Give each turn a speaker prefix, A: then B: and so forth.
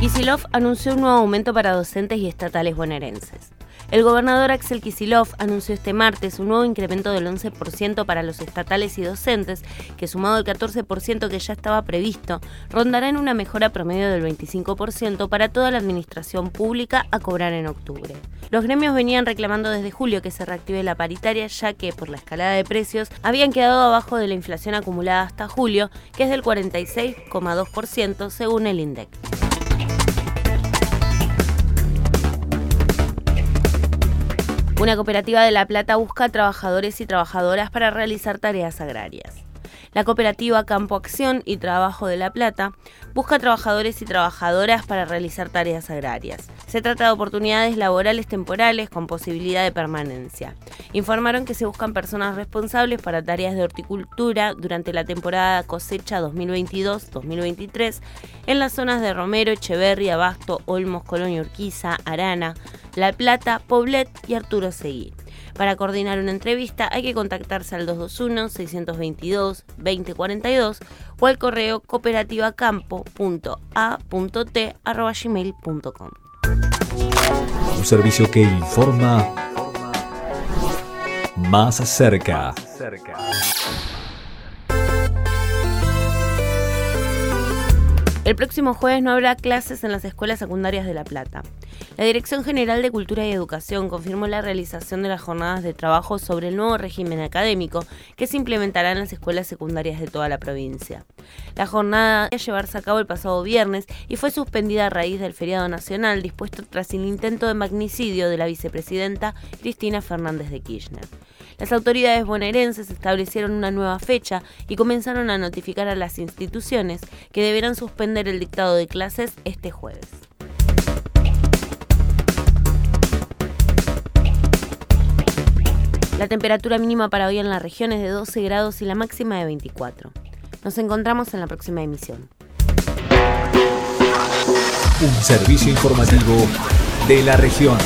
A: Kisilov anunció un nuevo aumento para docentes y estatales bonaerenses. El gobernador Axel Kisilov anunció este martes un nuevo incremento del 11% para los estatales y docentes, que sumado al 14% que ya estaba previsto, rondará en una mejora promedio del 25% para toda la administración pública a cobrar en octubre. Los gremios venían reclamando desde julio que se reactive la paritaria, ya que, por la escalada de precios, habían quedado abajo de la inflación acumulada hasta julio, que es del 46,2% según el INDEC. Una cooperativa de La Plata busca trabajadores y trabajadoras para realizar tareas agrarias. La cooperativa Campo Acción y Trabajo de La Plata busca trabajadores y trabajadoras para realizar tareas agrarias. Se trata de oportunidades laborales temporales con posibilidad de permanencia. Informaron que se buscan personas responsables para tareas de horticultura durante la temporada cosecha 2022-2023 en las zonas de Romero, Echeverri, Abasto, Olmos, Colonia Urquiza, Arana, La Plata, Poblet y Arturo Seguí. Para coordinar una entrevista hay que contactarse al 221-622-2042 o al correo cooperativacampo.a.t.gmail.com.
B: Un servicio que informa más cerca.
A: El próximo jueves no habrá clases en las escuelas secundarias de La Plata. La Dirección General de Cultura y Educación confirmó la realización de las jornadas de trabajo sobre el nuevo régimen académico que se implementará en las escuelas secundarias de toda la provincia. La jornada a llevarse a cabo el pasado viernes y fue suspendida a raíz del feriado nacional dispuesto tras el intento de magnicidio de la vicepresidenta Cristina Fernández de Kirchner. Las autoridades bonaerenses establecieron una nueva fecha y comenzaron a notificar a las instituciones que deberán el dictado de clases este jueves. La temperatura mínima para hoy en la región es de 12 grados y la máxima de 24. Nos encontramos en la próxima emisión.
B: Un servicio informativo de la región.